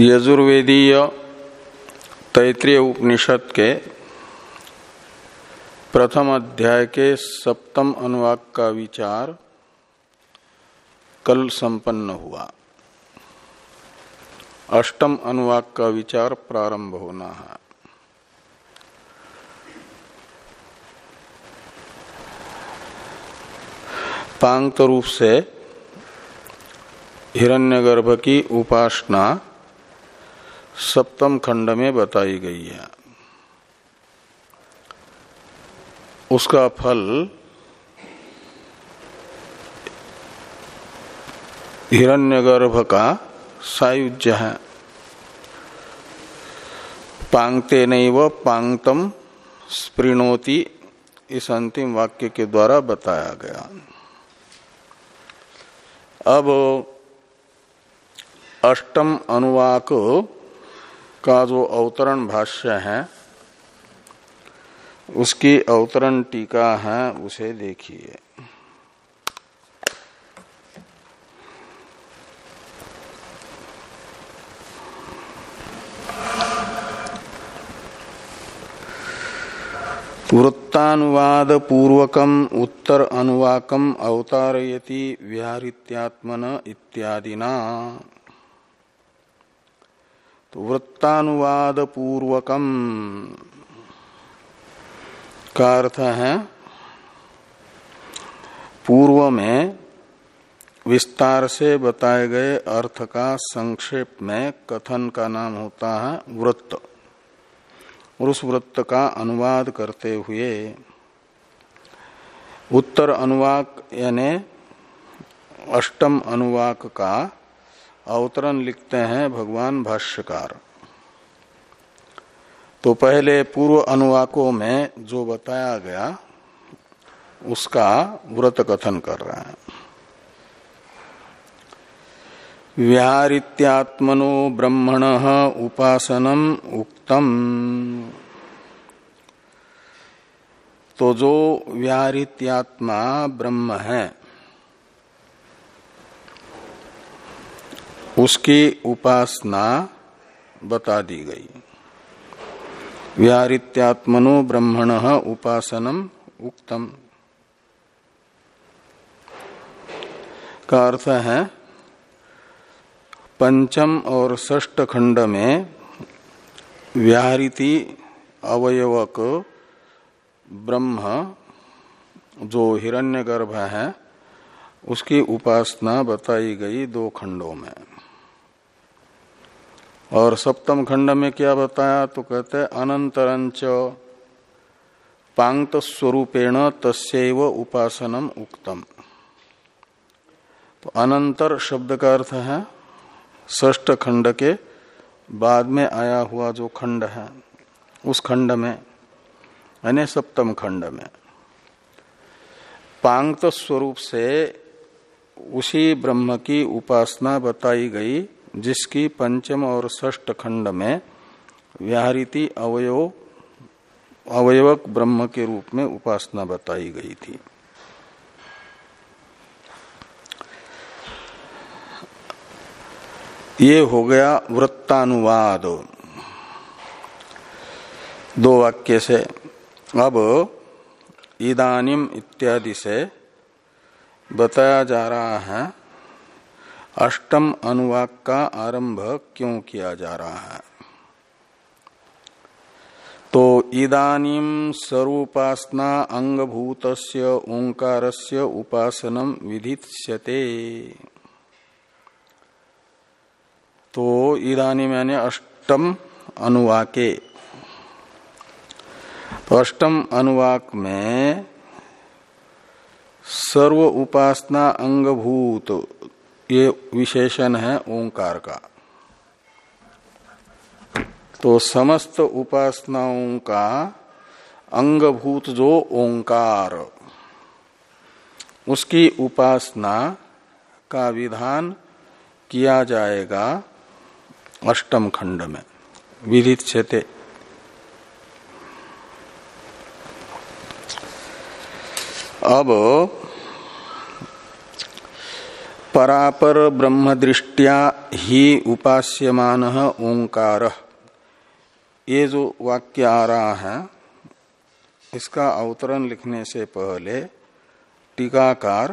यजुर्वेदीय तैतृय उपनिषद के प्रथम अध्याय के सप्तम अनुवाक का विचार कल संपन्न हुआ। अष्टम अनुवाक का विचार प्रारंभ होना है। पांगत रूप से हिरण्यगर्भ की उपासना सप्तम खंड में बताई गई है। उसका फल हिरण्यगर्भ का सायुज्य है। पांगते नहीं व पांगतम स्पृणोति, इस अंतिम वाक्य के द्वारा बताया गया। अब अष्टम अनुवाक का जो अवतरण भाष्य है, उसकी अवतरण टीका है, उसे देखिए। वृत्तानुवाद पूर्वकम उत्तर अनुवाकम अवतारयति व्याहृत्यात्मन इत्यादिना। तो वृत्तानुवाद पूर्वकम का अर्थ है पूर्व में विस्तार से बताए गए अर्थ का संक्षेप में कथन का नाम होता है वृत्त। और उस वृत्त का अनुवाद करते हुए उत्तर अनुवाक यानी अष्टम अनुवाक का अवतरण लिखते हैं भगवान भाष्यकार। तो पहले पूर्व अनुवाकों में जो बताया गया, उसका व्रत कथन कर रहे हैं। व्याहृत्यात्मनो ब्रह्मण उपासनम उक्तम। तो जो व्याहृत्यात्मा ब्रह्म है उसकी उपासना बता दी गई। व्याहृत्यात्मनो ब्रह्मण उपासनम उक्तम। का अर्थ है, पंचम और षष्ठ खंड में व्याहृति अवयवक ब्रह्म, जो हिरण्यगर्भ है, उसकी उपासना बताई गई दो खंडों में। और सप्तम खंड में क्या बताया? तो कहते अनंतरंच पांगत स्वरूपेण तस्व उपासनम उक्तम। तो अनंतर शब्द का अर्थ है ष्ठ खंड के बाद में आया हुआ जो खंड है, उस खंड में, यानी सप्तम खंड में पांगत स्वरूप से उसी ब्रह्म की उपासना बताई गई जिसकी पंचम और षष्ठ खंड में व्याहृति अवयव, अवयवक ब्रह्म के रूप में उपासना बताई गई थी। ये हो गया वृत्तानुवाद। दो वाक्य से, अब इदानिम इत्यादि से बताया जा रहा है अष्टम अनुवाक का आरंभ क्यों किया जा रहा है? तो इदानीम स्वरूपासना अंगभूत ओंकार से उपासनम विधिष्यते। तो इदानीम यानी अष्टम अनुवाके। तो अष्टम अनुवाक में सर्व उपासना अंगभूत ये विशेषण है ओंकार का। तो समस्त उपासनाओं का अंगभूत जो ओंकार, उसकी उपासना का विधान किया जाएगा अष्टम खंड में, विदित क्षेत्र अब परापर ब्रह्म दृष्टिया ही उपास्यमान ओंकार। ये जो वाक्य आ रहा है, इसका अवतरण लिखने से पहले टीकाकार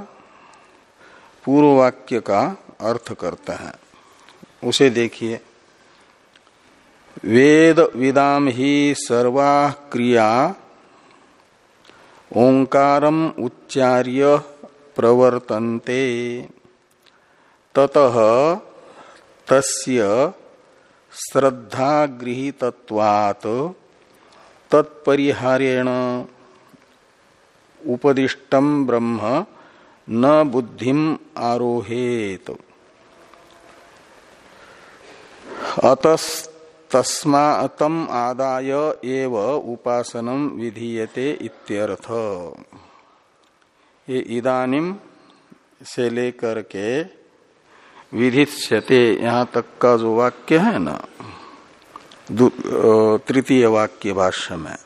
पूर्व वाक्य का अर्थ करते हैं। उसे देखिए। वेद विदाम ही सर्वा क्रिया, ओंकारम उच्चार्य प्रवर्तन्ते। ततः तस्य श्रद्धा तत्परिहारेण उपदिष्टम ब्रह्म न बुद्धिम आरोहेत। अतस्तस्मातम आदाय एव उपासनम विधीयते इत्यर्थ। ये इदानिम से लेकर के विधिष्यते, यहाँ तक का जो वाक्य है ना तृतीय वाक्य भाष्य में,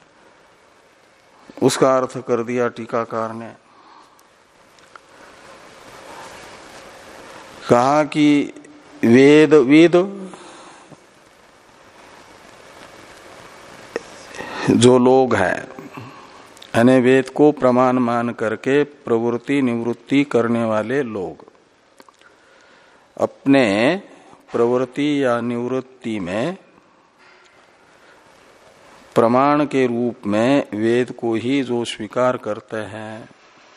उसका अर्थ कर दिया टीकाकार ने। कहा कि वेद वेद, जो लोग हैं, यानी वेद को प्रमाण मान करके प्रवृत्ति निवृत्ति करने वाले लोग अपने प्रवृत्ति या निवृत्ति में, प्रमाण के रूप में वेद को ही जो स्वीकार करते हैं,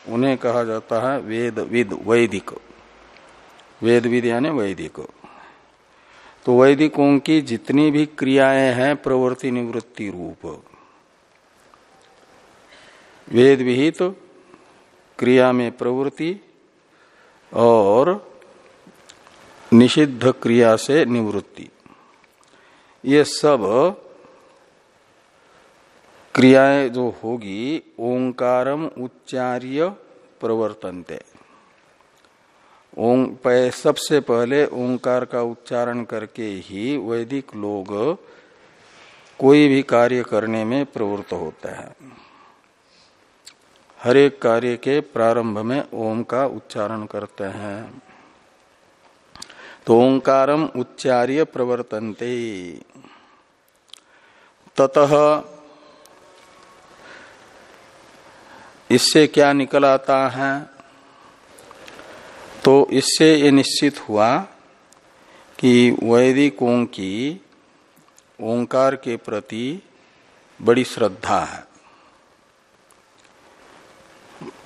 उन्हें कहा जाता है वेद विद वैदिक। वेद विद यानी वैदिक। तो वैदिकों की जितनी भी क्रियाएँ हैं प्रवृत्ति निवृत्ति रूप, वेद विहित तो क्रिया में प्रवृत्ति और निषिद्ध क्रिया से निवृत्ति। ये सब क्रियाएँ जो होगी, ओंकारम उच्चार्य प्रवर्तनते। सबसे पहले ओंकार का उच्चारण करके ही वैदिक लोग कोई भी कार्य करने में प्रवृत्त होते हैं। हर एक कार्य के प्रारंभ में ओम का उच्चारण करते हैं। तो उच्चार्य प्रवर्तनते। ततः इससे क्या निकल आता है? तो इससे ये निश्चित हुआ कि वैदिकों की ओंकार के प्रति बड़ी श्रद्धा है।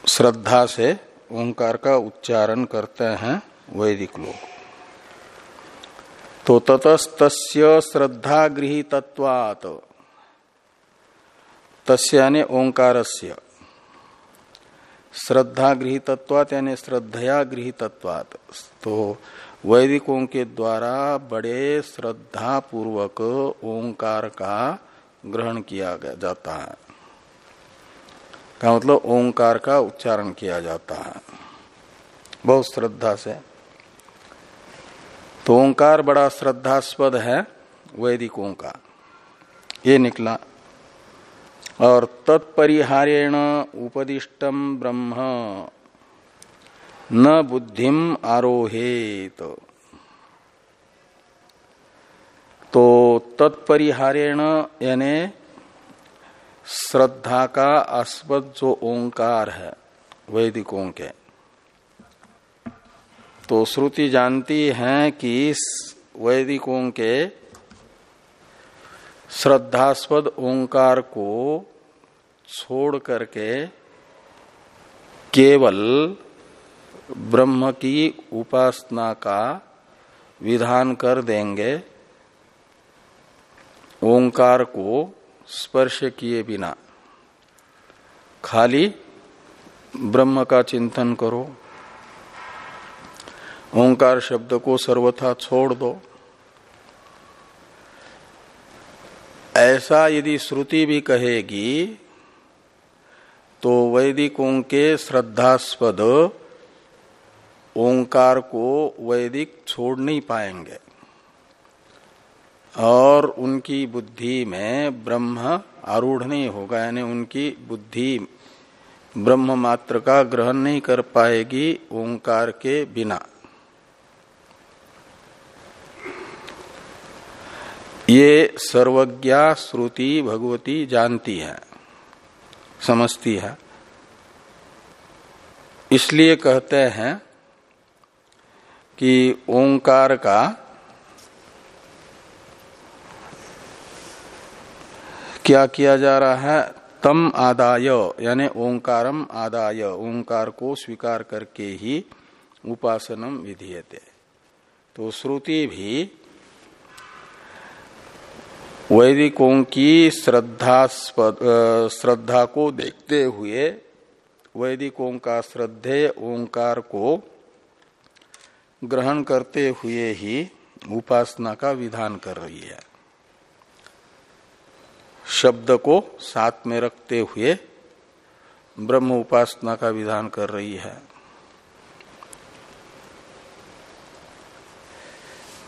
श्रद्धा से ओंकार का उच्चारण करते हैं वैदिक लोग। तो ततस्त श्रद्धा गृहितत्वात् तस्य यानी से श्रद्धा गृहितत्वात यानी श्रद्धया गृहितत्वात तो वैदिकों के द्वारा बड़े श्रद्धा पूर्वक ओंकार का ग्रहण किया जाता है। का मतलब ओंकार का उच्चारण किया जाता है। बहुत श्रद्धा से। तो ओंकार बड़ा श्रद्धास्पद है, वैदिकों का ये निकला। और तत्परिहारेण उपदिष्टम ब्रह्म, न बुद्धिम आरोहेत। तो तत्परिहारेण यानी श्रद्धा का आस्पद जो ओंकार है, वैदिकों के तो श्रुति जानती है कि वैदिकों के श्रद्धास्पद ओंकार को छोड़ करके केवल ब्रह्म की उपासना का विधान कर देंगे, ओंकार को स्पर्श किए बिना। खाली ब्रह्म का चिंतन करो। ओंकार शब्द को सर्वथा छोड़ दो। ऐसा यदि श्रुति भी कहेगी तो वैदिकों के श्रद्धास्पद ओंकार को वैदिक छोड़ नहीं पाएँगे। और उनकी बुद्धि में ब्रह्म आरूढ़ नहीं होगा, यानी उनकी बुद्धि ब्रह्म मात्र का ग्रहण नहीं कर पाएगी ओंकार के बिना। ये सर्वज्ञा श्रुति भगवती जानती है, समझती है। इसलिए कहते हैं कि ओंकार का क्या किया जा रहा है? तम आदाय, यानी ओंकारम आदाय, ओंकार को स्वीकार करके ही उपासनम विधीयते। तो श्रुति भी वैदिकों की श्रद्धा श्रद्धा को देखते हुए, वैदिकों का श्रद्धेय ओंकार को ग्रहण करते हुए ही उपासना का विधान कर रही है। शब्द को साथ में रखते हुए ब्रह्म उपासना का विधान कर रही है।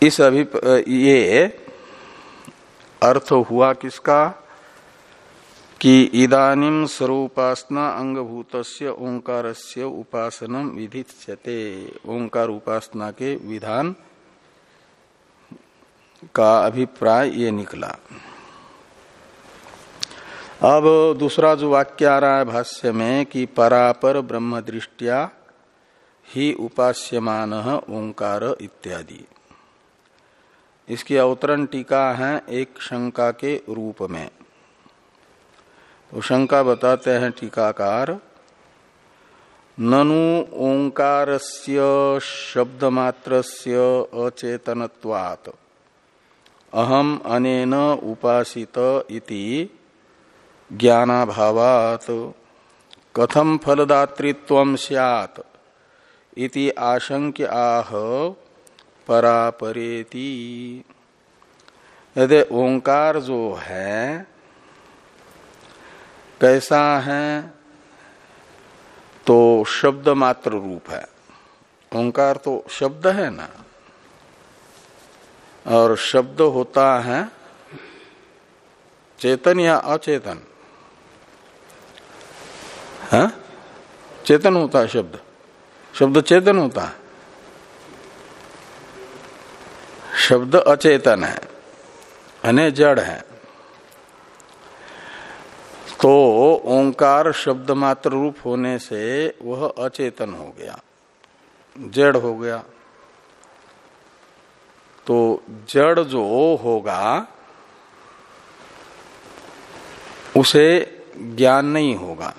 इस अभी ये अर्थ हुआ किसका? कि इदानिम स्वरूपासना अंगभूत ओंकार से उपासनम विधिष्यते। ओंकार उपासना के विधान का अभिप्राय ये निकला। अब दूसरा जो वाक्य आ रहा है भाष्य में कि परापर ब्रह्म दृष्टिया ही उपास्यमान ओंकार इत्यादि। इसकी अवतरण टीका है एक शंका के रूप में। तो शंका बताते हैं टीकाकार, ननु ओंकार शब्द मात्र अचेतनत्वात्। अहम अनेन उपासित इति ज्ञानाभावात। कथम फलदातृत्व सियात इति आशंक्य आह परापरेति। यदि ओंकार जो है, कैसा है तो शब्द मात्र रूप है। ओंकार तो शब्द है ना? और शब्द होता है चेतन या अचेतन? है? चेतन होता है शब्द। शब्द चेतन होता है। शब्द अचेतन है, अने जड़ है। तो ओंकार शब्द मात्र रूप होने से वह अचेतन हो गया, जड़ हो गया। तो जड़ जो होगा, उसे ज्ञान नहीं होगा।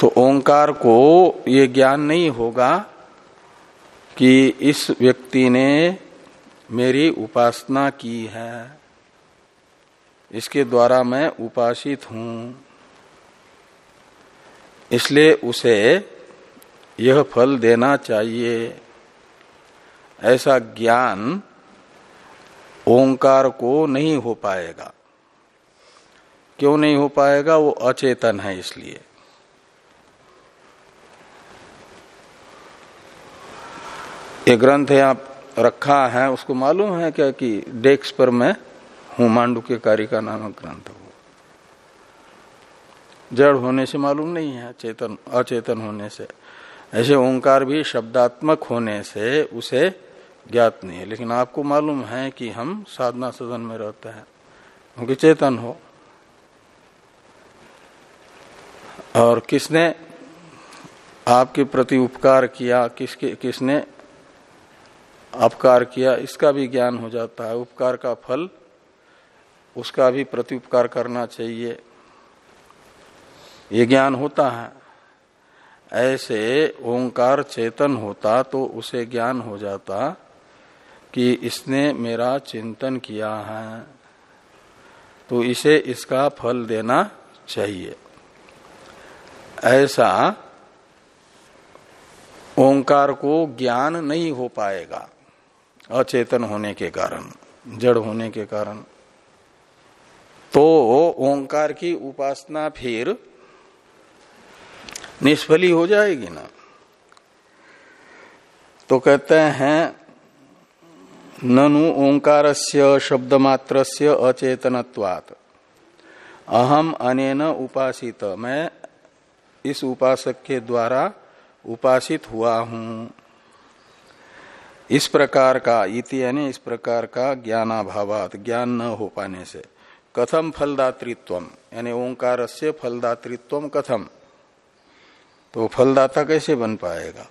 तो ओंकार को ये ज्ञान नहीं होगा कि इस व्यक्ति ने मेरी उपासना की है। इसके द्वारा मैं उपासित हूँ। इसलिए उसे यह फल देना चाहिए। ऐसा ज्ञान ओंकार को नहीं हो पाएगा। क्यों नहीं हो पाएगा? वो अचेतन है इसलिए। ये ग्रंथ यहाँ रखा है, उसको मालूम है क्या कि डेस्क पर मैं हूँ, मांडू के कार्य का नामक ग्रंथ हो। जड़ होने से मालूम नहीं है, चेतन, अचेतन होने से। ऐसे ओंकार भी शब्दात्मक होने से उसे ज्ञात नहीं है, लेकिन आपको मालूम है कि हम साधना सदन में रहते हैं, क्योंकि चेतन हो। और किसने आपके प्रति उपकार किया, किसके, किसने अपकार किया, इसका भी ज्ञान हो जाता है। उपकार का फल, उसका भी प्रत्युपकार करना चाहिए। ये ज्ञान होता है। ऐसे ओंकार चेतन होता तो उसे ज्ञान हो जाता कि इसने मेरा चिंतन किया है। तो इसे इसका फल देना चाहिए। ऐसा ओंकार को ज्ञान नहीं हो पाएगा। अचेतन होने के कारण, जड़ होने के कारण। तो ओंकार की उपासना फिर निष्फली हो जाएगी ना? तो कहते हैं, ननु ओंकार से शब्द मात्र से अचेतनत्वात्। अहम अनेन उपासित। मैं इस उपासक के द्वारा उपासित हुआ हूँ। इस प्रकार का इति यानी इस प्रकार का ज्ञानाभावात, ज्ञान न हो पाने से। कथम फलदातृत्व यानी ओंकार से फलदातृत्व कथम। तो फलदाता कैसे बन पाएगा?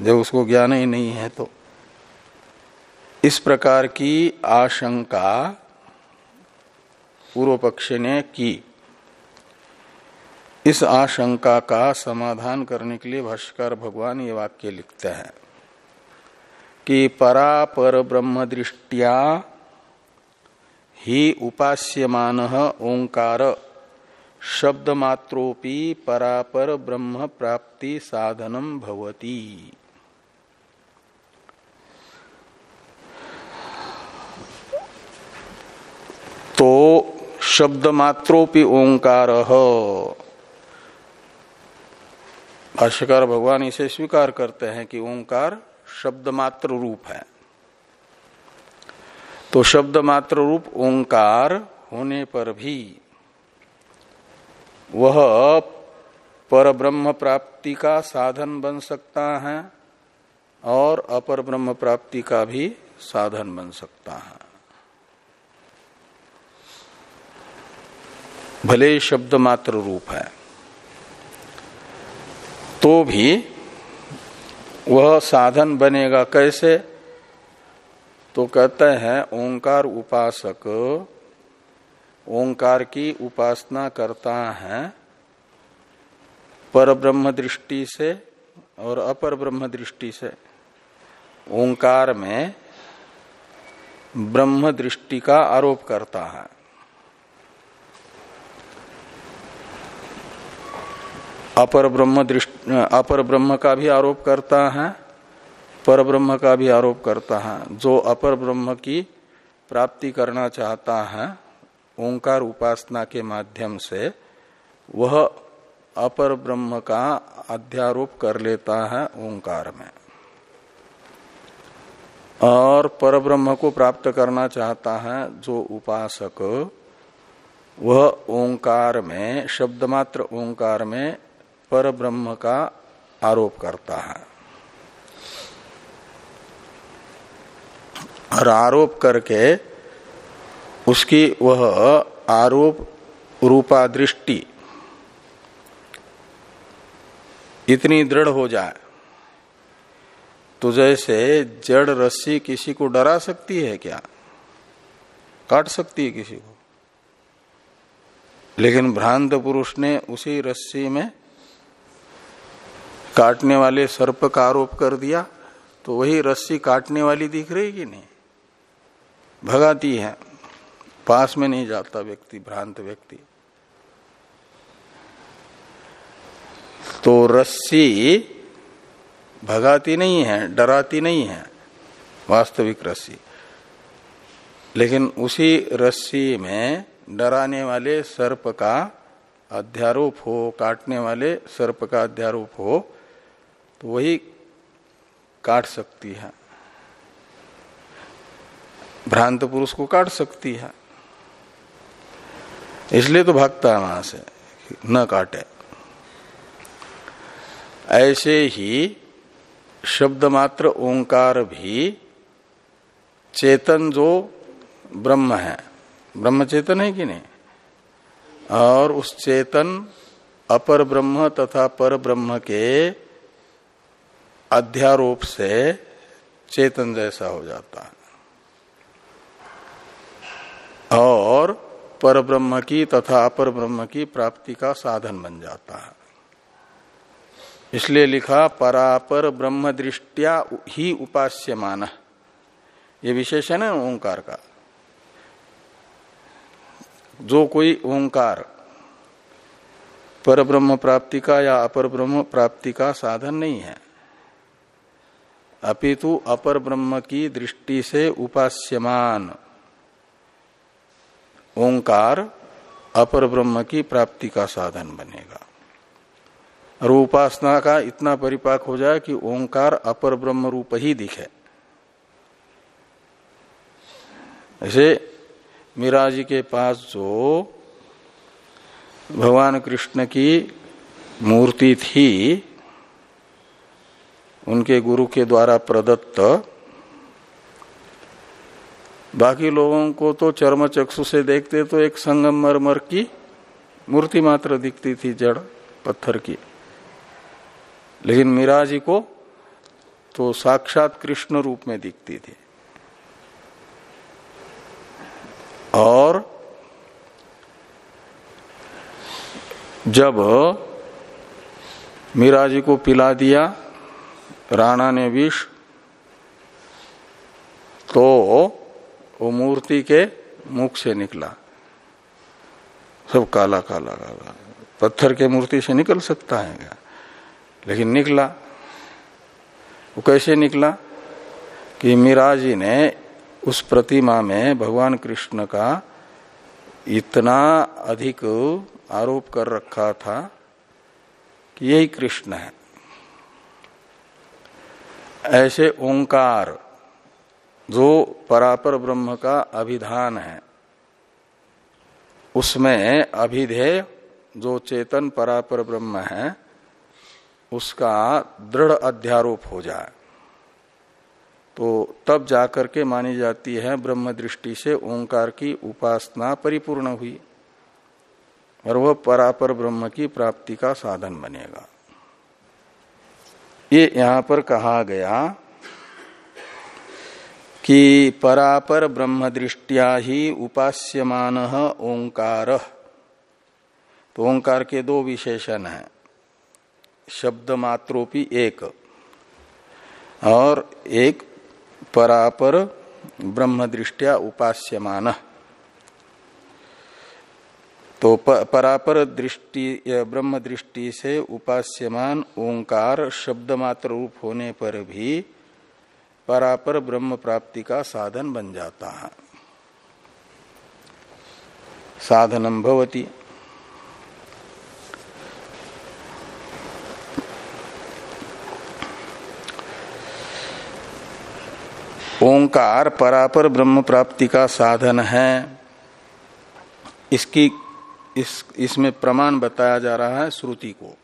जब उसको ज्ञान ही नहीं है तो। इस प्रकार की आशंका पूर्व पक्ष ने की। इस आशंका का समाधान करने के लिए भाष्कर भगवान ये वाक्य लिखते हैं। कि परा पर ब्रह्म दृष्टिया ही उपास्यमान ओंकार शब्द मात्रोपि परापर ब्रह्म प्राप्ति साधनम भवती। तो शब्द मात्रोपि ओंकार। भाष्यकार भगवान इसे स्वीकार करते हैं कि ओंकार शब्द मात्र रूप है। तो शब्द मात्र रूप ओंकार होने पर भी वह पर ब्रह्म प्राप्ति का साधन बन सकता है और अपर ब्रह्म प्राप्ति का भी साधन बन सकता है। भले शब्द मात्र रूप है तो भी वह साधन बनेगा कैसे? तो कहते हैं, ओंकार उपासक, ओंकार की उपासना करता है पर ब्रह्म दृष्टि से और अपर ब्रह्म दृष्टि से। ओंकार में ब्रह्म दृष्टि का आरोप करता है। अपर ब्रह्म दृष्टि, अपर ब्रह्म का भी आरोप करता है, पर ब्रह्म का भी आरोप करता है। जो अपर ब्रह्म की प्राप्ति करना चाहता है, ओंकार उपासना के माध्यम से, वह अपर ब्रह्म का अध्यारोप कर लेता है ओंकार में। और पर ब्रह्म को प्राप्त करना चाहता है, जो उपासक, वह ओंकार में शब्द मात्र ओंकार में पर ब्रह्म का आरोप करता है। और आरोप करके उसकी वह आरोप रूपा दृष्टि इतनी दृढ़ हो जाए तो जैसे जड़ रस्सी किसी को डरा सकती है क्या? काट सकती है किसी को? लेकिन भ्रांत पुरुष ने उसी रस्सी में काटने वाले सर्प का आरोप कर दिया तो वही रस्सी काटने वाली दिख रही कि नहीं? भगाती है। पास में नहीं जाता व्यक्ति, भ्रांत व्यक्ति। तो रस्सी भगाती नहीं है, डराती नहीं है, वास्तविक रस्सी। लेकिन उसी रस्सी में डराने वाले सर्प का अध्यारोप हो, काटने वाले सर्प का अध्यारोप हो वही काट सकती है। भ्रांत पुरुष को काट सकती है। इसलिए तो भागता है वहाँ से न काटे। ऐसे ही शब्द मात्र ओंकार भी चेतन जो ब्रह्म है, ब्रह्म चेतन है कि नहीं? और उस चेतन अपर ब्रह्म तथा पर ब्रह्म के अध्यारोप से चेतन जैसा हो जाता है। और पर ब्रह्म की तथा अपर ब्रह्म की प्राप्ति का साधन बन जाता है। इसलिए लिखा, परापर ब्रह्म दृष्टिया ही उपास्यमान। ये विशेषण है ओंकार का। जो कोई ओंकार पर ब्रह्म प्राप्ति का या अपर ब्रह्म प्राप्ति का साधन नहीं है। अपितु अपर ब्रह्म की दृष्टि से उपास्यमान। ओंकार अपर ब्रह्म की प्राप्ति का साधन बनेगा। और उपासना का इतना परिपाक हो जाए कि ओंकार अपर ब्रह्म रूप ही दिखे। ऐसे मीरा जी के पास जो भगवान कृष्ण की मूर्ति थी उनके गुरु के द्वारा प्रदत्त। बाकी लोगों को तो चर्म चक्षु से देखते तो एक संगम मरमर की मूर्ति मात्र दिखती थी जड़ पत्थर की। लेकिन मीरा जी को तो साक्षात कृष्ण रूप में दिखती थी। और जब मीरा जी को पिला दिया राणा ने विष तो वो मूर्ति के मुख से निकला। सब काला काला काला। पत्थर के मूर्ति से निकल सकता है क्या? लेकिन निकला। वो कैसे निकला? कि मीरा जी ने उस प्रतिमा में भगवान कृष्ण का इतना अधिक आरोप कर रखा था कि यही कृष्ण है। ऐसे ओंकार जो परापर ब्रह्म का अभिधान है, उसमें अभिधेय जो चेतन परापर ब्रह्म है, उसका दृढ़ अध्यारोप हो जाए। तो तब जाकर के मानी जाती है, ब्रह्म दृष्टि से ओंकार की उपासना परिपूर्ण हुई और वह परापर ब्रह्म की प्राप्ति का साधन बनेगा। ये यहाँ पर कहा गया कि परापर ब्रह्म दृष्टिया ही उपास्यमान ओंकार। तो ओंकार के दो विशेषण हैं। शब्द मात्रोपी एक और एक परापर ब्रह्म दृष्टिया उपास्यमान। तो परापर दृष्टि ब्रह्म दृष्टि से उपास्यमान ओंकार शब्द मात्र रूप होने पर भी परापर ब्रह्म प्राप्ति का साधन बन जाता है। साधनम भवती। ओंकार परापर ब्रह्म प्राप्ति का साधन है। इसकी इस, इसमें प्रमाण बताया जा रहा है श्रुति को।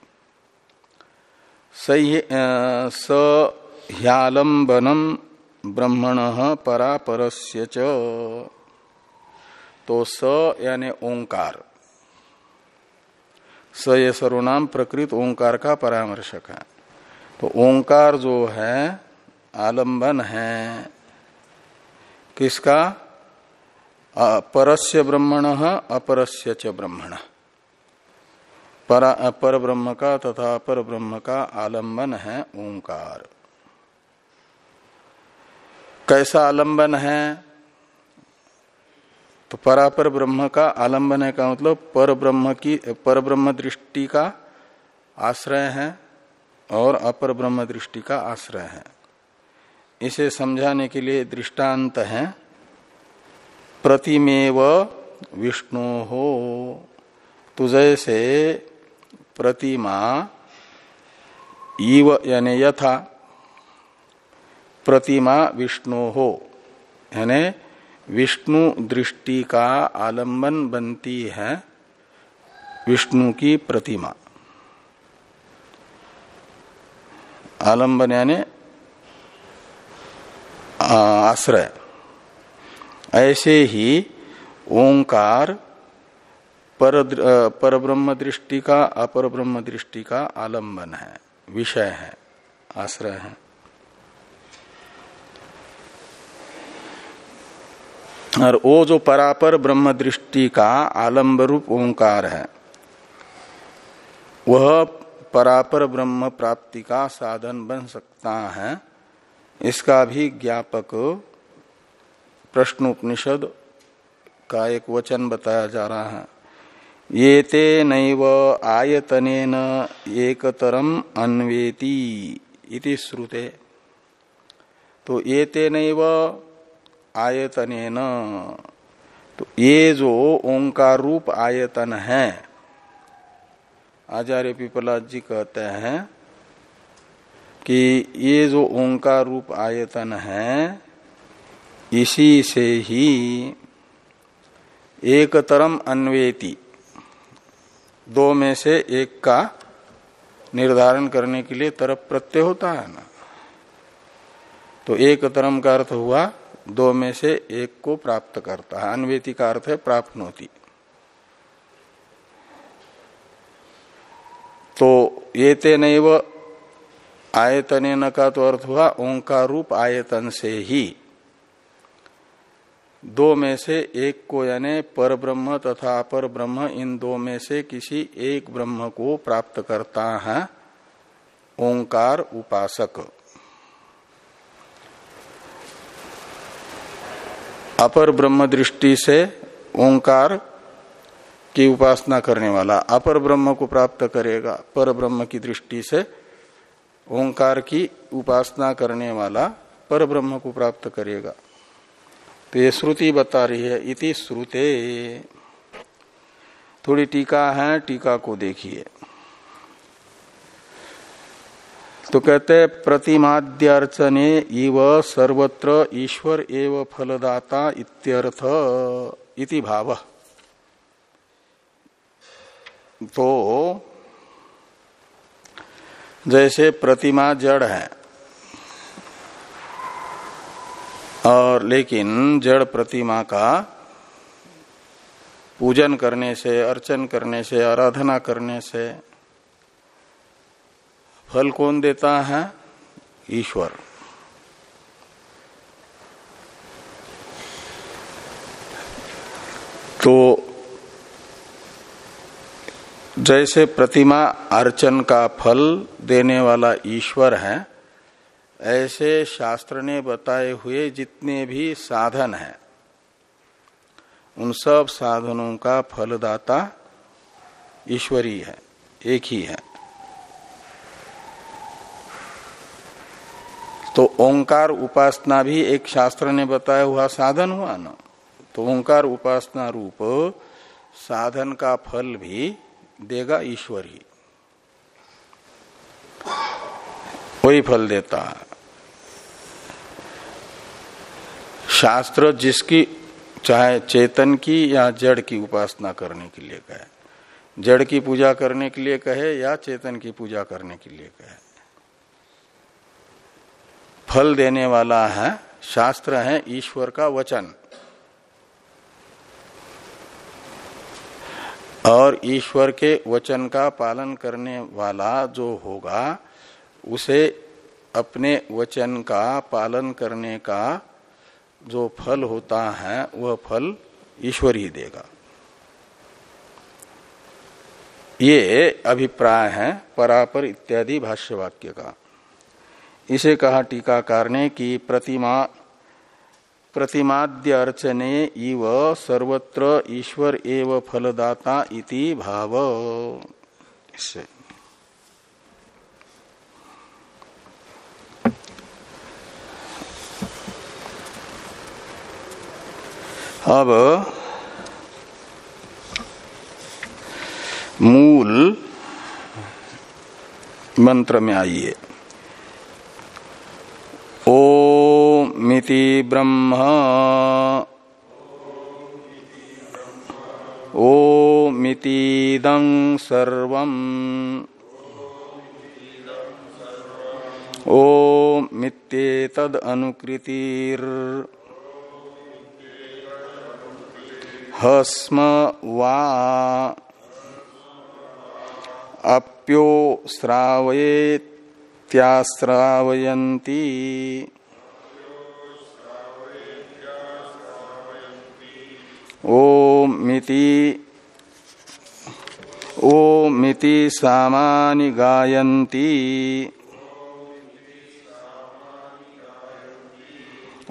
सही स ह्यालंबनम ब्रह्मण परापरस्य च। तो स यानी ओंकार। स ये सर्वनाम प्रकृत ओंकार का परामर्शक है। तो ओंकार जो है, आलंबन है। किसका? परस्य ब्रह्मण, अपरस्य च ब्रह्मण। पर ब्रह्म का तथा अपर ब्रह्म का आलंबन है ओंकार। कैसा आलंबन है? तो परापर ब्रह्म का आलंबन है का मतलब पर ब्रह्म की पर ब्रह्म दृष्टि का आश्रय है और अपर ब्रह्म दृष्टि का आश्रय है। इसे समझाने के लिए दृष्टांत है। प्रतिमेव विष्णु। हो तो जैसे प्रतिमा इव यानी यथा। प्रतिमा विष्णु। हो यानी विष्णु दृष्टि का आलंबन बनती है विष्णु की प्रतिमा। आलंबन यानी आश्रय। ऐसे ही ओंकार पर ब्रह्म दृष्टि का अपर ब्रह्म दृष्टि का आलंबन है, विषय है, आश्रय है। और वो जो परापर ब्रह्म दृष्टि का आलंब रूप ओंकार है, वह परापर ब्रह्म प्राप्ति का साधन बन सकता है, इसका भी ज्ञापक प्रश्न उपनिषद का एक वचन बताया जा रहा है। ये ते नैव आयतन एकतरम अन्वेति इति श्रुते। तो ये ते नैव आयतन तो ये जो ओंकार रूप आयतन है, आचार्य पिपलाद जी कहते हैं कि ये जो ओंकार रूप आयतन है इसी से ही एक तरम अन्वेति, दो में से एक का निर्धारण करने के लिए तरप प्रत्यय होता है ना। तो एक तरम का अर्थ हुआ, दो में से एक को प्राप्त करता है। अन्वेति का अर्थ है प्राप्त होती तो ये तेन आयतन न का तो अर्थ हुआ, ओंकार रूप आयतन से ही। दो में से एक को यानी पर ब्रह्म तथा अपर ब्रह्म इन दो में से किसी एक ब्रह्म को प्राप्त करता है। ओंकार उपासक। अपर ब्रह्म दृष्टि से ओंकार की उपासना करने वाला अपर ब्रह्म को प्राप्त करेगा। पर ब्रह्म की दृष्टि से ओंकार की उपासना करने वाला पर ब्रह्म को प्राप्त करेगा। तो ये श्रुति बता रही है, इति श्रुते। थोड़ी टीका है, टीका को देखिए। तो कहते प्रतिमाद्यर्चने इव सर्वत्र ईश्वर एव फलदाता इत्यर्थ इति भाव। तो जैसे प्रतिमा जड़ है और लेकिन जड़ प्रतिमा का पूजन करने से, अर्चन करने से, आराधना करने से फल कौन देता है? ईश्वर। तो जैसे प्रतिमा अर्चन का फल देने वाला ईश्वर है ऐसे शास्त्र ने बताए हुए जितने भी साधन हैं, उन सब साधनों का फलदाता ईश्वरी है, एक ही है। तो ओंकार उपासना भी एक शास्त्र ने बताया हुआ साधन हुआ ना? तो ओंकार उपासना रूप साधन का फल भी देगा ईश्वर। ही वही फल देता है शास्त्र जिसकी, चाहे चेतन की या जड़ की उपासना करने के लिए कहे। जड़ की पूजा करने के लिए कहे या चेतन की पूजा करने के लिए कहे। फल देने वाला है, शास्त्र है ईश्वर का वचन। और ईश्वर के वचन का पालन करने वाला जो होगा, उसे अपने वचन का पालन करने का जो फल होता है, वह फल ईश्वर ही देगा। ये अभिप्राय है परापर इत्यादि भाष्य वाक्य का। इसे कहा टीकाकार ने कि प्रतिमा प्रतिमाद्य अर्चने इव सर्वत्र ईश्वर एव फलदाता इति भाव। इससे अब मूल मंत्र में आइए। ओ मिति ब्रह्म। ओ मितीदं सर्व ओ मित्येतद हस्म वा अप्यो श्रावयेत्याश्रावयन्ति। ओम मिति सामानि गायन्ति।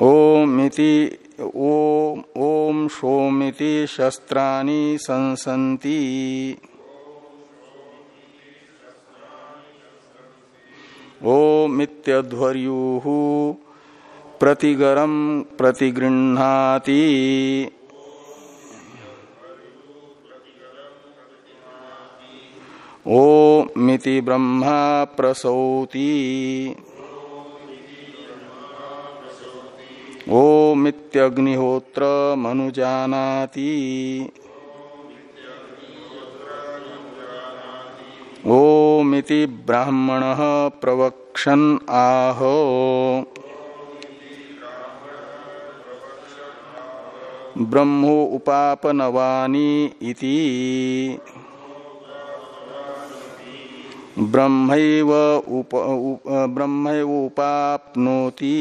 ओम मिति ओम सोमिति शस्त्राणि संसन्ति। ओमित्यध्वर्युः प्रतिगरम प्रतिगृह्णाति। ओ मिति ब्रह्मा प्रसौति। ओ मित्यग्निहोत्र मनुजानाति। ओ मिति ब्राह्मण प्रवक्षन आहो। ब्रह्मो उपापनवानी इति। ब्रह्मैव उप, उप, ब्रह्मैव उपाप्नोति।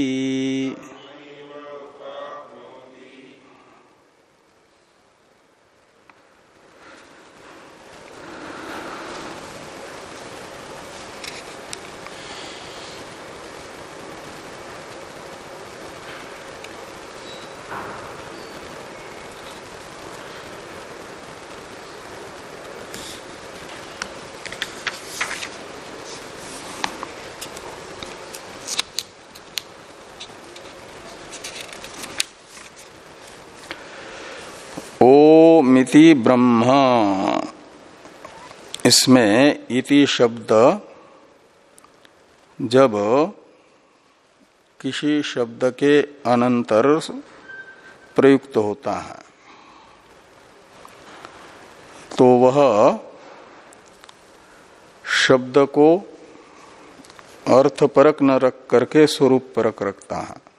मिति ब्रह्म। इसमें इति शब्द जब किसी शब्द के अनंतर प्रयुक्त होता है तो वह शब्द को अर्थ परक न रख करके स्वरूप परक रखता है।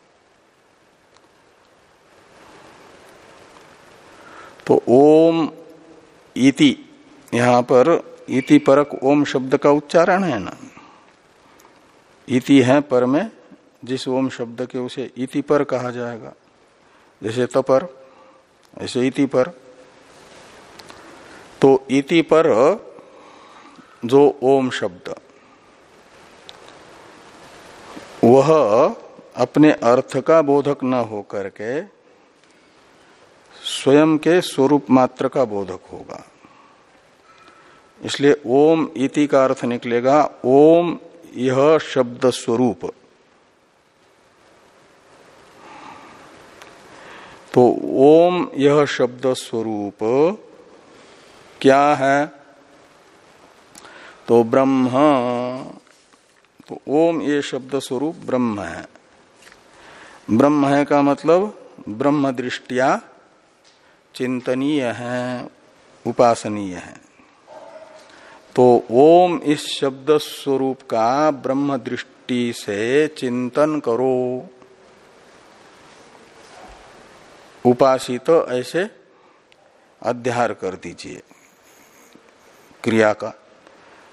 तो ओम इति, यहाँ पर इति परक ओम शब्द का उच्चारण है ना? इति है पर में, जिस ओम शब्द के उसे इति पर कहा जाएगा। जैसे तपर, ऐसे इति पर। तो इति पर जो ओम शब्द, वह अपने अर्थ का बोधक न होकर के स्वयं के स्वरूप मात्र का बोधक होगा। इसलिए ओम इति का अर्थ निकलेगा, ओम यह शब्द स्वरूप। तो ओम यह शब्द स्वरूप क्या है? तो ब्रह्म तो ओम ये शब्द स्वरूप ब्रह्म है। ब्रह्म है का मतलब ब्रह्म दृष्टिया चिंतनीय है, उपासनीय है। तो ओम इस शब्द स्वरूप का ब्रह्म दृष्टि से चिंतन करो। उपासित तो ऐसे अध्यार कर दीजिए क्रिया का।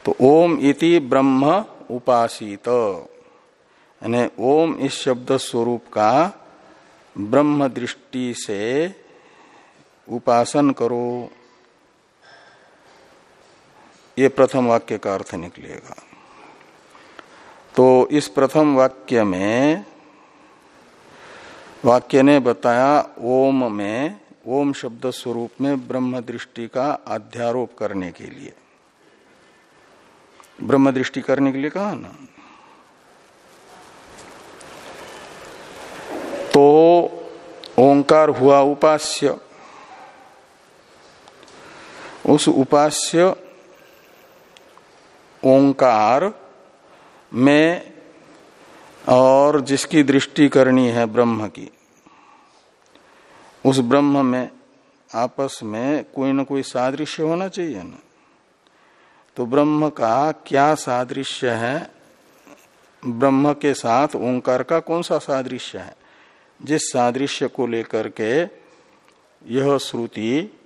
तो ओम इति ब्रह्म उपासित। यानी ओम इस शब्द स्वरूप का ब्रह्म दृष्टि से उपासन करो। ये प्रथम वाक्य का अर्थ निकलेगा। तो इस प्रथम वाक्य में, वाक्य ने बताया, ओम में, ओम शब्द स्वरूप में ब्रह्म दृष्टि का अध्यारोप करने के लिए। ब्रह्म दृष्टि करने के लिए कहा ना? तो ओंकार हुआ उपास्य। उस उपास्य, ओंकार में और जिसकी दृष्टि करनी है ब्रह्म की, उस ब्रह्म में, आपस में कोई ना कोई सादृश्य होना चाहिए ना। तो ब्रह्म का क्या सादृश्य है? ब्रह्म के साथ ओंकार का कौन सा सादृश्य है? जिस सादृश्य को लेकर के यह श्रुति,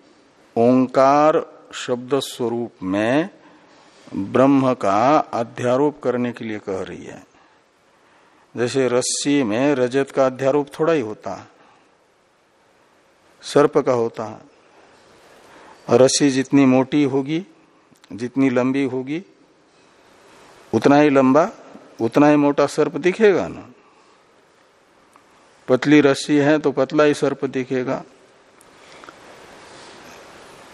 ओंकार शब्द स्वरूप में ब्रह्म का अध्यारोप करने के लिए कह रही है। जैसे रस्सी में रजत का अध्यारोप थोड़ा ही होता है, सर्प का होता है। रस्सी जितनी मोटी होगी, जितनी लंबी होगी, उतना ही लंबा, उतना ही मोटा सर्प दिखेगा ना। पतली रस्सी है तो पतला ही सर्प दिखेगा।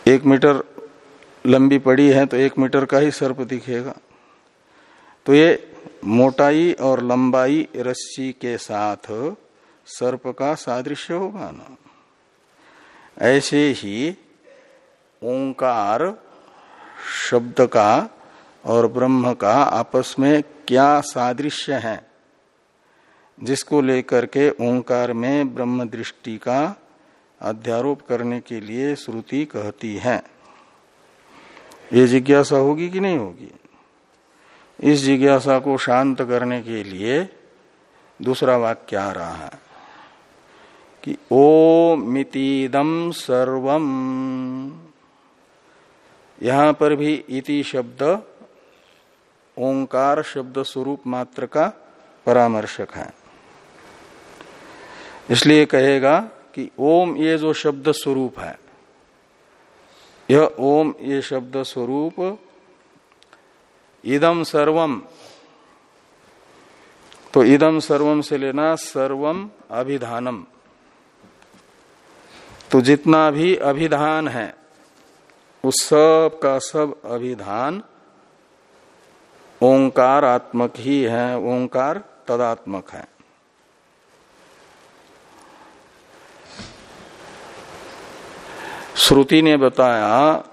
एक मीटर लंबी पड़ी है तो एक मीटर का ही सर्प दिखेगा। तो ये मोटाई और लंबाई रस्सी के साथ सर्प का सादृश्य होगा ना। ऐसे ही ओंकार शब्द का और ब्रह्म का आपस में क्या सादृश्य है, जिसको लेकर के ओंकार में ब्रह्म दृष्टि का अध्यारोप करने के लिए श्रुति कहती है। ये जिज्ञासा होगी कि नहीं होगी? इस जिज्ञासा को शांत करने के लिए दूसरा वाक्य आ रहा है कि ओ मितीदम सर्वम यहाँ पर भी इति शब्द, ओंकार शब्द स्वरूप मात्र का परामर्शक है। इसलिए कहेगा कि ओम ये जो शब्द स्वरूप है यह ओम ये शब्द स्वरूप इदम सर्वम तो इदम सर्वम से लेना सर्वम अभिधानम। तो जितना भी अभिधान है, उस सब का सब अभिधान ओंकार आत्मक ही है, ओंकार तदात्मक है। श्रुति ने बताया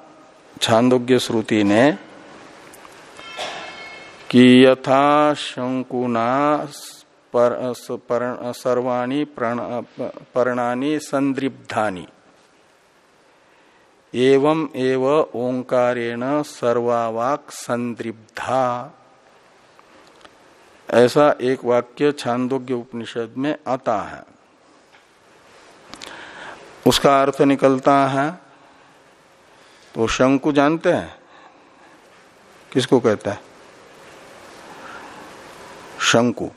छांदोग्य श्रुति ने कि यथा शंकुना पर, पर, सर्वाणी पर्णानी संदृब्धानी एवं एव ओंकारेण सर्वावाक संदृब्धा ऐसा एक वाक्य छांदोग्य उपनिषद में आता है। उसका अर्थ निकलता है तो शंकु जानते हैं। किसको कहता है? शंकु।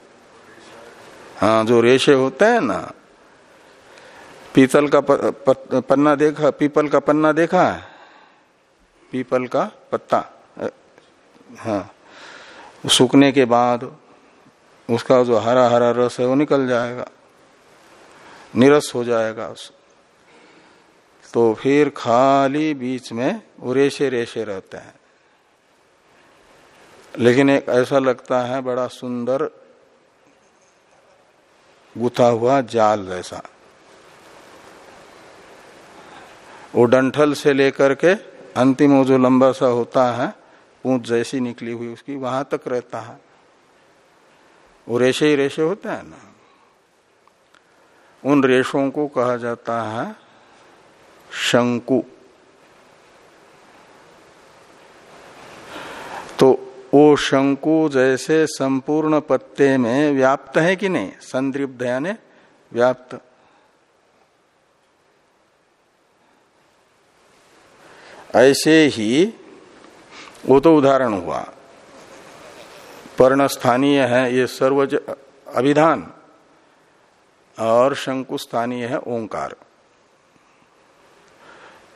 हाँ जो रेशे होते हैं ना, पीतल का पन्ना देखा, पीपल का पन्ना देखा है? पीपल का पत्ता हाँ। सूखने के बाद उसका जो हरा हरा रस है, वो निकल जाएगा। निरस हो जाएगा तो फिर खाली बीच में वो रेशे रेशे रहते हैं। लेकिन एक ऐसा लगता है बड़ा सुंदर गुथा हुआ जाल जैसा। वो डंठल से लेकर के अंतिम वो जो लंबा सा होता है, पूंछ जैसी निकली हुई उसकी, वहाँ तक रहता है। वो रेशे ही रेशे होते हैं ना। उन रेशों को कहा जाता है शंकु। तो वो शंकु जैसे संपूर्ण पत्ते में व्याप्त है कि नहीं? संदृप्त यानी व्याप्त। ऐसे ही वो तो उदाहरण हुआ। पर्ण स्थानीय है ये सर्वज अभिधान और शंकु स्थानीय है ओंकार।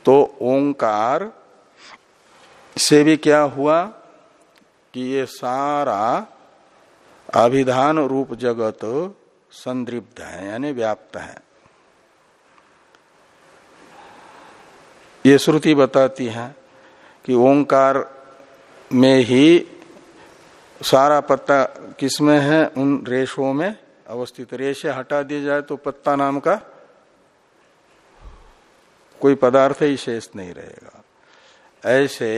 तो ओंकार से भी क्या हुआ कि ये सारा अभिधान रूप जगत संदृप्त है, यानी व्याप्त है। ये श्रुति बताती है कि ओंकार में ही सारा पत्ता किसमें है? उन रेशों में अवस्थित। रेशे हटा दिए जाए तो पत्ता नाम का कोई पदार्थ ही शेष नहीं रहेगा। ऐसे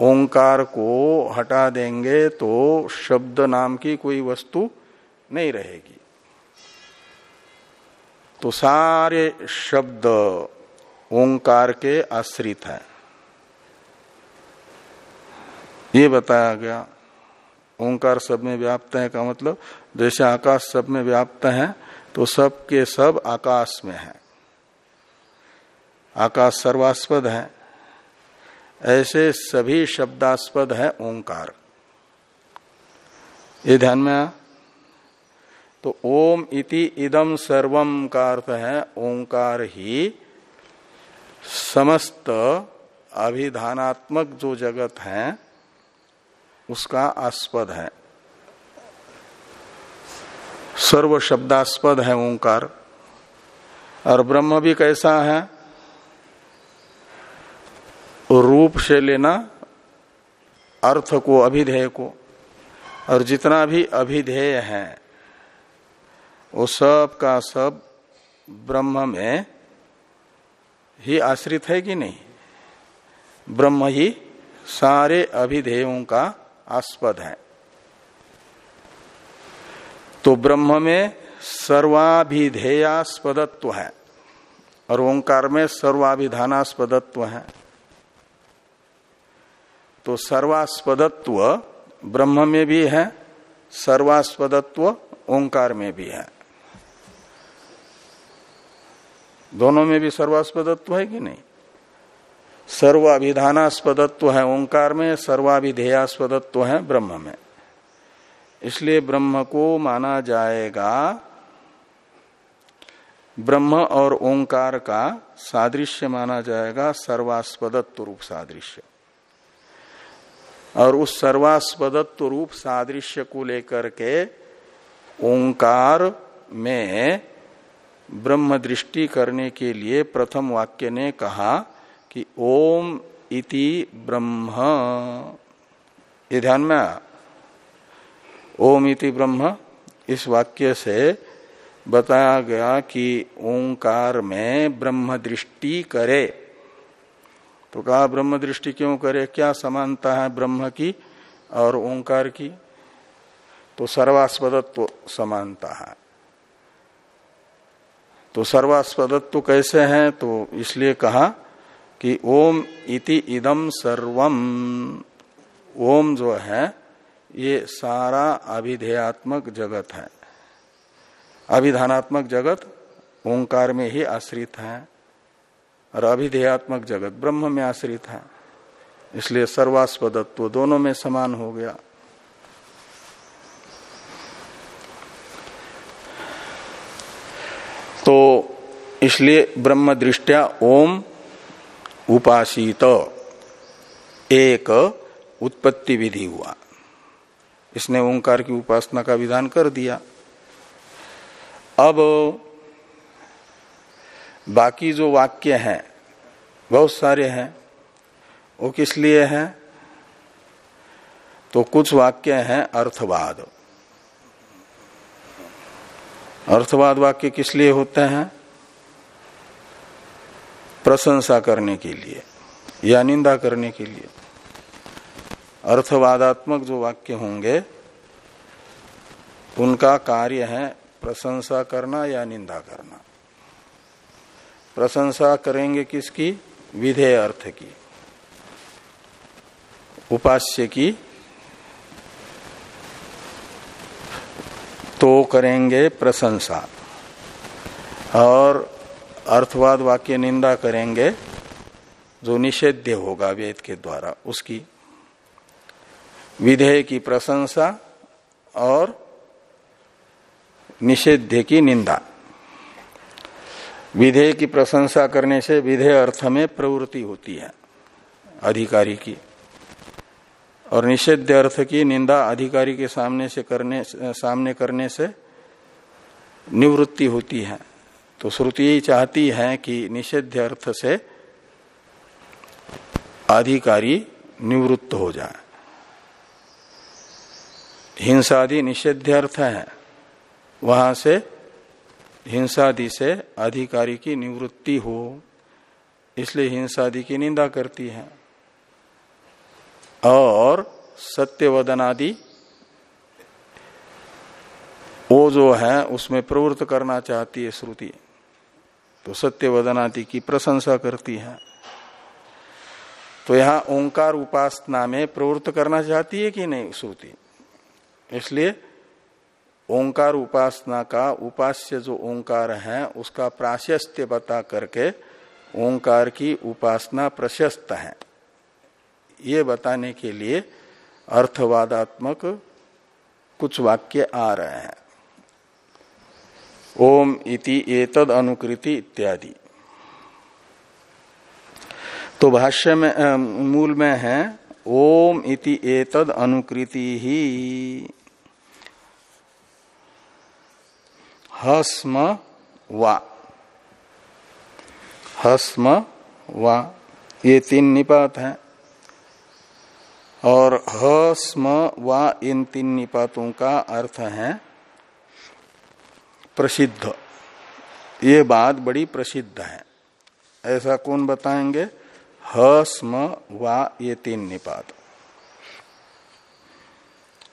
ओंकार को हटा देंगे तो शब्द नाम की कोई वस्तु नहीं रहेगी। तो सारे शब्द ओंकार के आश्रित है। ये बताया गया, ओंकार सब में व्याप्त है का मतलब जैसे आकाश सब में व्याप्त है तो सब के सब आकाश में है। आकाश सर्वास्पद है। ऐसे सभी शब्दास्पद है ओंकार। ये ध्यान में आ तो ओम इति इदम सर्वम का अर्थ है ओंकार ही समस्त अभिधानात्मक जो जगत है, उसका आस्पद है। सर्व शब्दास्पद है ओंकार। और ब्रह्म भी कैसा है? रूप से लेना अर्थ को, अभिधेय को। और जितना भी अभिधेय है, वो सब का सब ब्रह्म में ही आश्रित है कि नहीं? ब्रह्म ही सारे अभिधेयों का आस्पद है। तो ब्रह्म में सर्वाभिधेयास्पदत्व है। और ओंकार में सर्वाभिधानास्पदत्व है। तो सर्वास्पदत्व ब्रह्म में भी है, सर्वास्पदत्व ओंकार में भी है। दोनों में भी सर्वास्पदत्व है कि नहीं? सर्वाभिधानास्पदत्व है ओंकार में, सर्वाभिधेयास्पदत्व है ब्रह्म में। इसलिए ब्रह्म को माना जाएगा, ब्रह्म और ओंकार का सादृश्य माना जाएगा, सर्वास्पदत्व रूप सादृश्य। और उस सर्वास्पदत्व रूप सादृश्य को लेकर के ओंकार में ब्रह्म दृष्टि करने के लिए प्रथम वाक्य ने कहा कि ओम इति ब्रह्म। ये ध्यान में आया? ओम इति ब्रह्म। इस वाक्य से बताया गया कि ओंकार में ब्रह्म दृष्टि करे। तो कहा, ब्रह्म दृष्टि क्यों करे? क्या समानता है ब्रह्म की और ओंकार की? तो सर्वास्पदत्व समानता है। तो सर्वास्पदत्व कैसे है? तो इसलिए कहा कि ओम इति इदम सर्वम। ओम जो है, ये सारा अभिधेयात्मक जगत है। अभिधानात्मक जगत ओंकार में ही आश्रित है। और अभिधेयात्मक जगत ब्रह्म में आश्रित है। इसलिए सर्वास्पदत्व दोनों में समान हो गया। तो इसलिए ब्रह्म दृष्टिया ओम उपासित, एक उत्पत्ति विधि हुआ। इसने ओंकार की उपासना का विधान कर दिया। अब बाकी जो वाक्य हैं, बहुत सारे हैं, वो किस लिए हैं? तो कुछ वाक्य हैं अर्थवाद। अर्थवाद वाक्य किस लिए होते हैं? प्रशंसा करने के लिए, या निंदा करने के लिए। अर्थवादात्मक जो वाक्य होंगे, उनका कार्य है प्रशंसा करना या निंदा करना। प्रशंसा करेंगे किसकी? विधेय अर्थ की। उपास्य की। तो करेंगे प्रशंसा। और अर्थवाद वाक्य निंदा करेंगे, जो निषेध्य होगा वेद के द्वारा, उसकी। विधेय की प्रशंसा और निषेध्य की निंदा। विधेय की प्रशंसा करने से विधेय अर्थ में प्रवृत्ति होती है, अधिकारी की। और निषेध अर्थ की निंदा अधिकारी के सामने से करने, सामने करने से निवृत्ति होती है। तो श्रुति चाहती है कि निषेध अर्थ से अधिकारी निवृत्त हो जाए। हिंसादि निषेध अर्थ है। वहाँ से हिंसादि से अधिकारी की निवृत्ति हो, इसलिए हिंसादि की निंदा करती है। और सत्यवदनादि वो जो है, उसमें प्रवृत्त करना चाहती है श्रुति। तो सत्यवदनादि की प्रशंसा करती है। तो यहाँ ओंकार उपासना में प्रवृत्त करना चाहती है कि नहीं, श्रुति? इसलिए ओंकार उपासना का उपास्य जो ओंकार है, उसका प्राशस्त्य बता करके ओंकार की उपासना प्रशस्त है। ये बताने के लिए अर्थवादात्मक कुछ वाक्य आ रहे हैं। ओम इति एतद अनुकृति इत्यादि। तो भाष्य में मूल में है, ओम इति एतद अनुकृति ही। हस्म वा हस्म वा ये तीन निपात हैं। और हस्म वा इन तीन निपातों का अर्थ है प्रसिद्ध। ये बात बड़ी प्रसिद्ध है। ऐसा कौन बताएँगे? हस्म वा ये तीन निपात।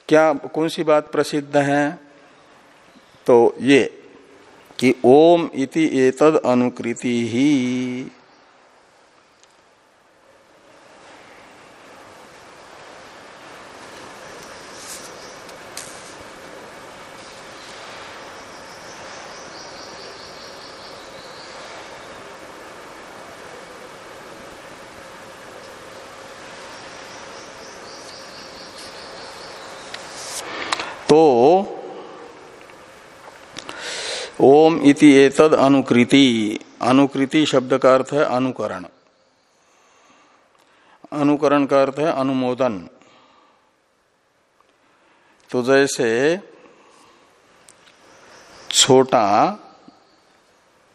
क्या, कौन सी बात प्रसिद्ध है? तो ये कि ओम इति एतद अनुकृति ही। तो ओम इति एतद अनुकृति। अनुकृति शब्द का अर्थ है अनुकरण। अनुकरण का अर्थ है अनुमोदन। तो जैसे छोटा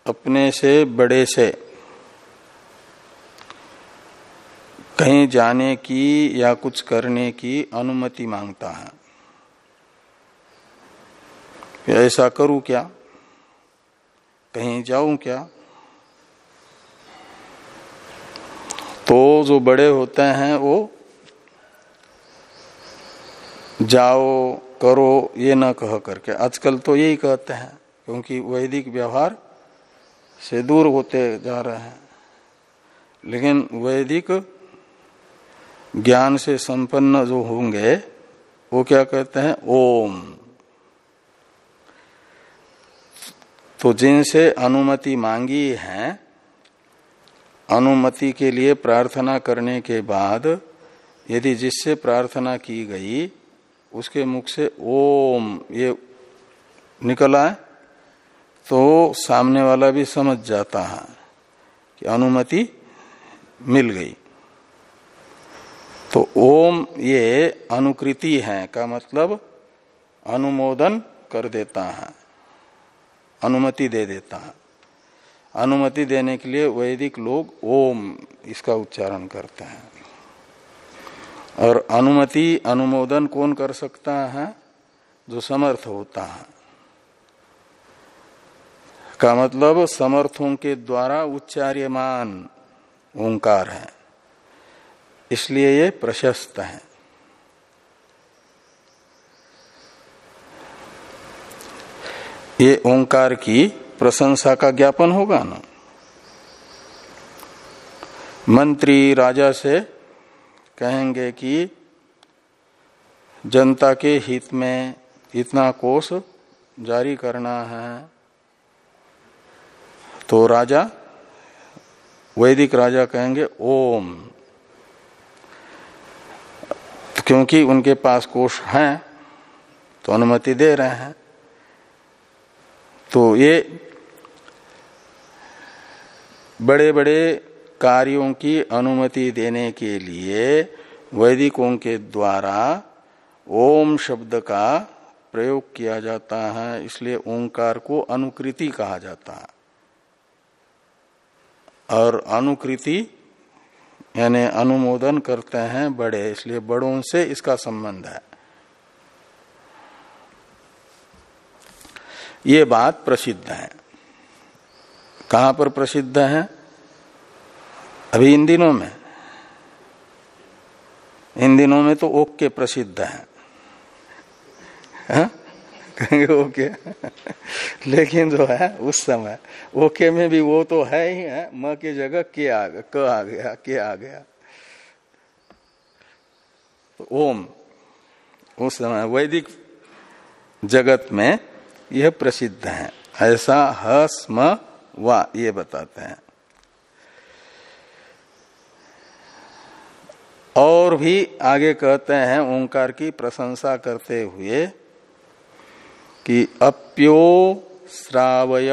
अपने से बड़े से कहीं जाने की या कुछ करने की अनुमति माँगता है। ऐसा करूँ क्या? कहीं जाऊँ क्या? तो जो बड़े होते हैं वो, जाओ, करो, ये ना कह करके। आजकल तो यही कहते हैं, क्योंकि वैदिक व्यवहार से दूर होते जा रहे हैं। लेकिन वैदिक ज्ञान से संपन्न जो होंगे, वो क्या कहते हैं? ओम। तो जिनसे अनुमति मांगी है, अनुमति के लिए प्रार्थना करने के बाद, यदि जिससे प्रार्थना की गई, उसके मुख से ओम ये निकला है तो सामने वाला भी समझ जाता है कि अनुमति मिल गई। तो ओम ये अनुकृति है का मतलब अनुमोदन कर देता है। अनुमति दे देता है। अनुमति देने के लिए वैदिक लोग ओम इसका उच्चारण करते हैं। और अनुमति, अनुमोदन कौन कर सकता है? जो समर्थ होता है। का मतलब समर्थों के द्वारा उच्चार्यमान ओंकार है। इसलिए ये प्रशस्त है। ये ओंकार की प्रशंसा का ज्ञापन होगा ना? मंत्री राजा से कहेंगे कि जनता के हित में इतना कोष जारी करना है। तो राजा, वैदिक राजा कहेंगे, ओम। तो क्योंकि उनके पास कोष हैं तो अनुमति दे रहे हैं। तो ये बड़े बड़े कार्यों की अनुमति देने के लिए वैदिकों के द्वारा ओम शब्द का प्रयोग किया जाता है, इसलिए ओंकार को अनुकृति कहा जाता है। और अनुकृति यानी अनुमोदन करते हैं बड़े, इसलिए बड़ों से इसका संबंध है। ये बात प्रसिद्ध है। कहाँ पर प्रसिद्ध है? अभी इन दिनों में। इन दिनों में तो ओके प्रसिद्ध है। हाँ? कहेंगे ओके। लेकिन जो है, उस समय ओके में भी वो तो है ही है। म की जगह के आ गया, क आ गया, के आ गया। ओम। उस समय वैदिक जगत में यह प्रसिद्ध है। ऐसा हस्म वा, ये बताते हैं। और भी आगे कहते हैं, ओंकार की प्रशंसा करते हुए कि अप्यो श्रावय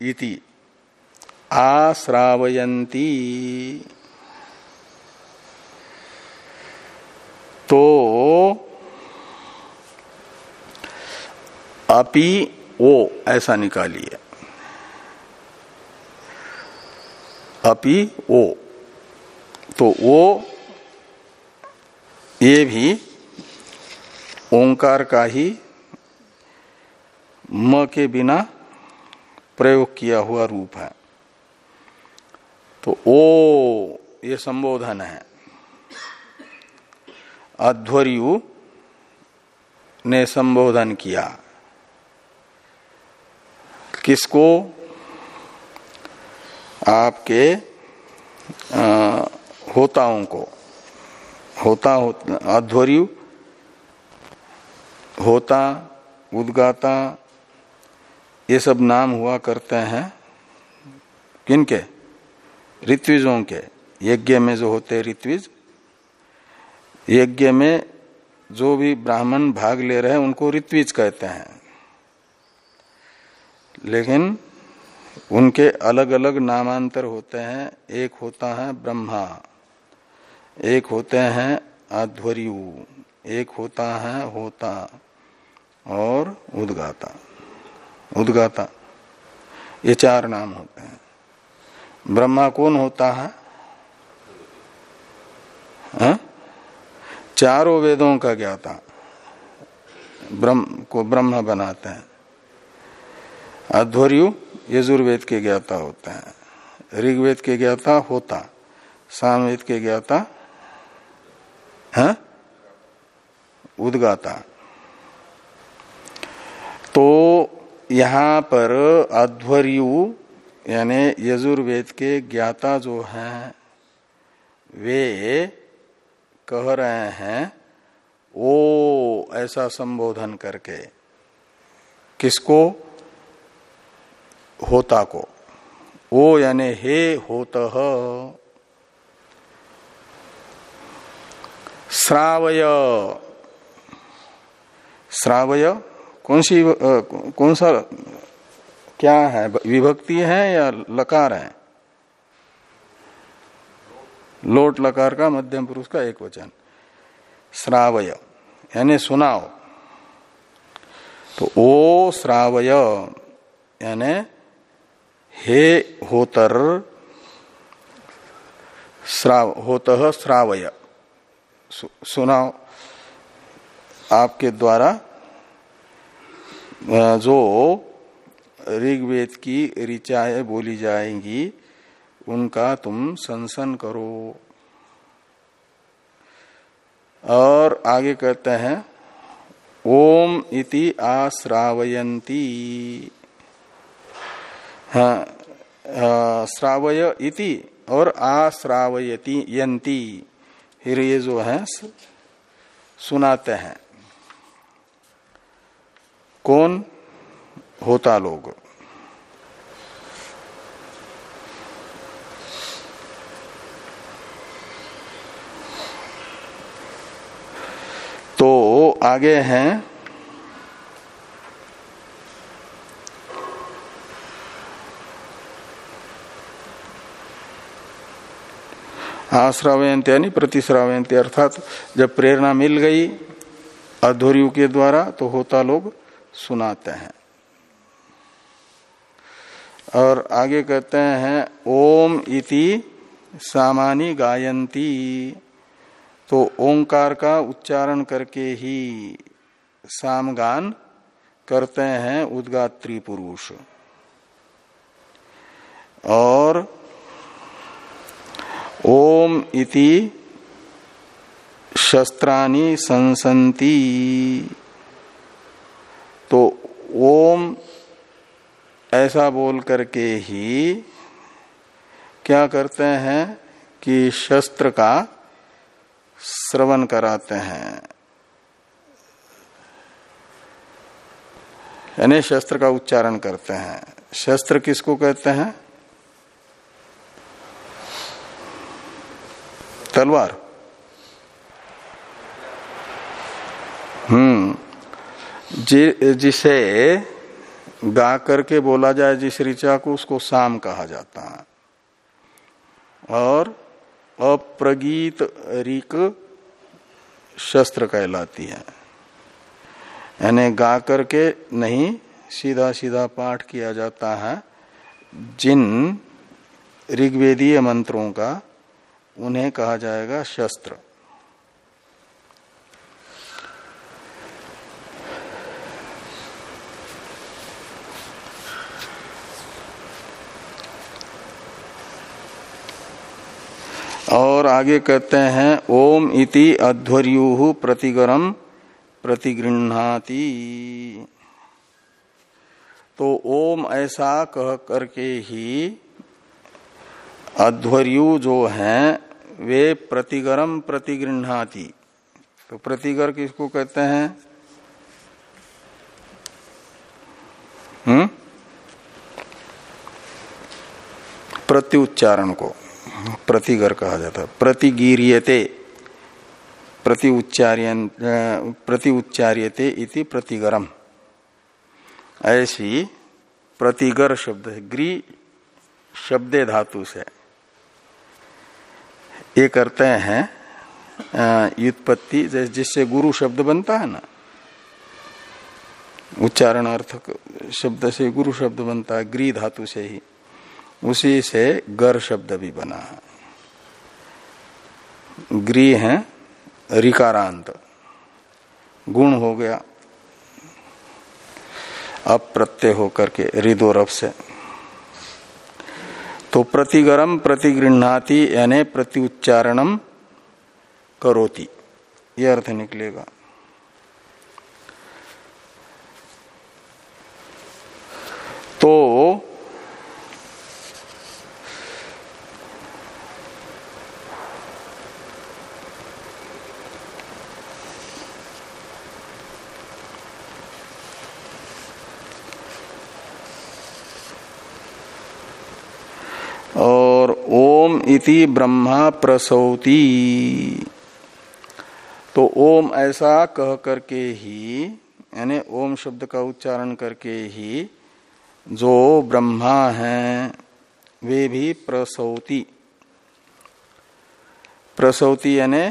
इति आश्रावयंती तो अपि ओ ऐसा निकालिए। अपि ओ तो वो, ये भी ओंकार का ही म के बिना प्रयोग किया हुआ रूप है। तो ओ, ये संबोधन है। अध्वर्यु ने संबोधन किया। किसको? आपके आ, होताओं को। होता, अध्वर्यु होता उद्गाता ये सब नाम हुआ करते हैं। किनके ऋत्विजों के। यज्ञ में जो होते ऋत्विज यज्ञ में जो भी ब्राह्मण भाग ले रहे हैं उनको ऋत्विज कहते हैं। लेकिन उनके अलग अलग नामांतर होते हैं। एक होता है ब्रह्मा, एक होते हैं अध्वर्यु, एक होता है होता और उदगाता। उदगाता, ये चार नाम होते हैं। ब्रह्मा कौन होता है? हा? चारों वेदों का ज्ञाता, ब्रह्म को ब्रह्म बनाते हैं। अध्वर्यु यजुर्वेद के ज्ञाता होते हैं। ऋग्वेद के ज्ञाता होता। सामवेद के ज्ञाता, है? उदगाता। तो यहाँ पर अध्वर्यु यानी यजुर्वेद के ज्ञाता जो हैं, वे कह रहे हैं, ओ, ऐसा संबोधन करके। किसको? होता को। ओ यानी हे होत श्रावय। श्रावय कौन सी कौन सा क्या है? विभक्ति है या लकार है? लोट लकार का मध्यम पुरुष का एक वचन। श्रावय। यानी सुनाओ। तो ओ श्रावय। यानी हे होतर श्राव होत श्रावय। सु, सुनाओ आपके द्वारा जो ऋग्वेद की ऋचाएँ बोली जाएँगी उनका तुम संसन करो। और आगे कहते हैं ओम इति आश्रावयंती श्रावय इति और आश्रावयती यंती फिर ये जो है, सुनाते हैं। कौन होता लोग? तो आगे हैं आश्रावयंत यानी प्रतिश्रावयंती अर्थात जब प्रेरणा मिल गई अधूर्यु के द्वारा तो होता लोग सुनाते हैं। और आगे कहते हैं, ओम इति सामानी गायंती तो ओंकार का उच्चारण करके ही सामगान करते हैं उद्गात्री पुरुष। और ओम इति शस्त्राणी संसंती तो ओम ऐसा बोल करके ही क्या करते हैं कि शस्त्र का श्रवण कराते हैं। यानी शस्त्र का उच्चारण करते हैं। शस्त्र किसको कहते हैं? तलवार। हम्म जिसे गा करके बोला जाए, जिस ऋचा को, उसको साम कहा जाता है। और अप्रगीत रिक शस्त्र कहलाती है। यानी गा करके नहीं सीधा सीधा पाठ किया जाता है, जिन ऋग्वेदीय मंत्रों का उन्हें कहा जाएगा शस्त्र। और आगे कहते हैं, ओम इति अध्वर्यु प्रतिगरम प्रतिगृहती तो ओम ऐसा कह करके ही अध्वर्यु जो हैं वे प्रतिगरम प्रतिगृहती तो प्रतिगर किसको कहते हैं? हम्म? प्रत्युच्चारण को। प्रतिगर कहा जाता है। प्रतिगीरियते। प्रति उच्चार्यन प्रति उच्चार्यते इति प्रतिगरम। ऐसी प्रतिगर शब्द ग्री शब्दे धातु से। ये करते हैं युत्पत्ति जिससे गुरु शब्द बनता है ना उच्चारण अर्थक शब्द से गुरु शब्द बनता है, ग्री धातु से ही, उसी से गर शब्द भी बना है। ग्री है रिकारांत, गुण हो गया, अप्रत्यय होकर के रिदोरव से। तो प्रतिगरम प्रतिगृहणाति यानी प्रति उच्चारण करोति। यह अर्थ निकलेगा। तो और ओम इति ब्रह्मा प्रसौती। तो ओम ऐसा कह करके ही, यानी ओम शब्द का उच्चारण करके ही, जो ब्रह्मा हैं, वे भी प्रसौती। प्रसौती यानी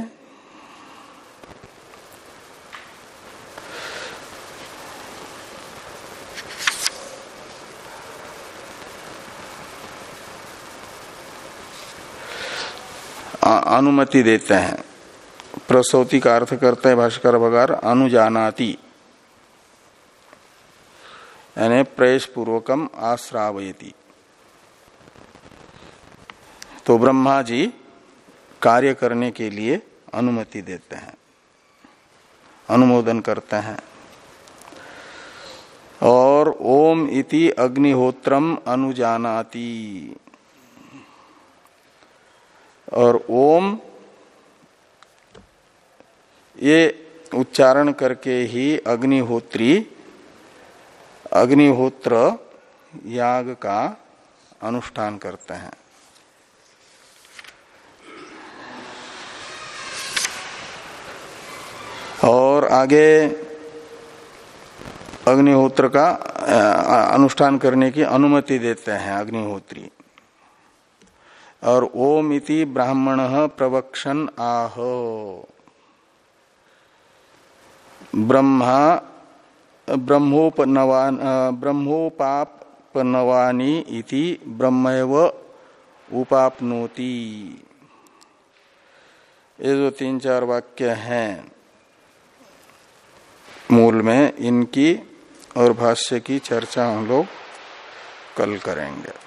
अनुमति देते हैं। प्रसौति का अर्थ करते हैं भाष्कर बगार, अनुजानाति। यानी प्रयश पूर्वकम आश्रावयती। तो ब्रह्मा जी कार्य करने के लिए अनुमति देते हैं। अनुमोदन करते हैं। और ओम इति अग्निहोत्रम अनुजानाति। और ओम ये उच्चारण करके ही अग्निहोत्री, अग्निहोत्र याग का अनुष्ठान करते हैं। और आगे अग्निहोत्र का अनुष्ठान करने की अनुमति देते हैं अग्निहोत्री। और ओम इति ब्राह्मण प्रवक्षन आह। ब्रह्मा, ब्रह्मोपनवान ब्रह्मोपापनवानी इति ब्रह्मैव उपापनोति। ये जो तीन चार वाक्य हैं, मूल में इनकी और भाष्य की चर्चा हम लोग कल करेंगे।